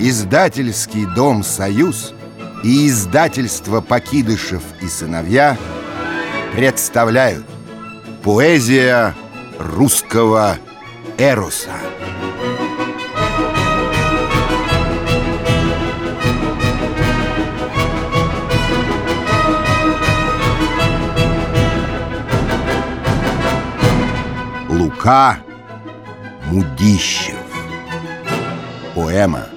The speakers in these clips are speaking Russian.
Издательский дом «Союз» и издательство «Покидышев и сыновья» представляют. Поэзия русского эроса. Лука Мудищев. Поэма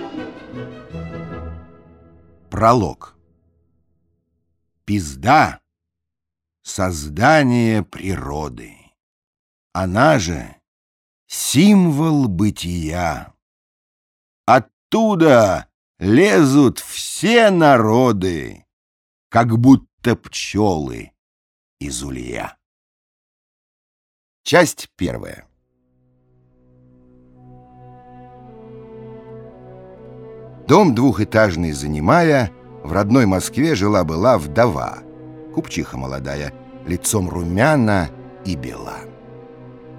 Пролог Пизда — создание природы. Она же — символ бытия. Оттуда лезут все народы, как будто пчелы из улья. Часть первая. Дом двухэтажный занимая, в родной Москве жила-была вдова, купчиха молодая, лицом румяна и бела.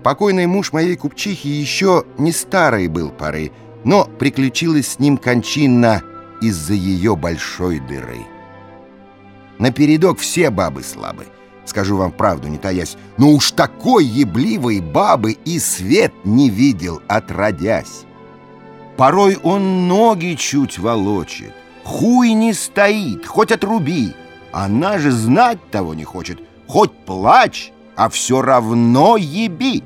Покойный муж моей купчихи еще не старый был поры, но приключилась с ним кончина из-за ее большой дыры. Напередок все бабы слабы, скажу вам правду, не таясь, но уж такой ебливой бабы и свет не видел, отродясь. Порой он ноги чуть волочит. Хуй не стоит, хоть отруби. Она же знать того не хочет. Хоть плачь, а все равно еби.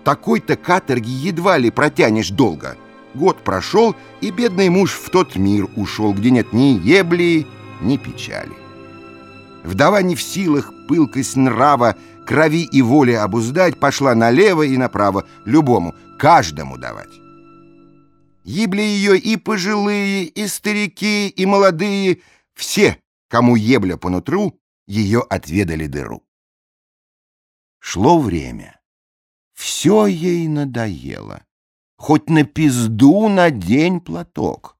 В такой-то каторге едва ли протянешь долго. Год прошел, и бедный муж в тот мир ушел, где нет ни ебли, ни печали. Вдова не в силах пылкость нрава, крови и воли обуздать, пошла налево и направо, любому, каждому давать. Ебли ее и пожилые, и старики, и молодые. Все, кому ебля по нутру, ее отведали дыру. Шло время. Все ей надоело. Хоть на пизду надень платок.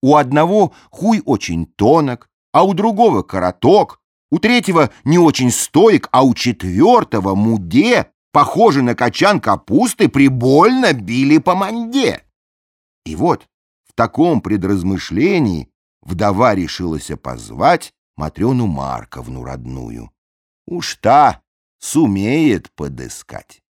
У одного хуй очень тонок, а у другого короток, у третьего не очень стоек, а у четвертого муде, похоже на качан капусты, прибольно били по манде. И вот в таком предразмышлении вдова решилась позвать Матрёну Марковну родную. Уж та сумеет подыскать.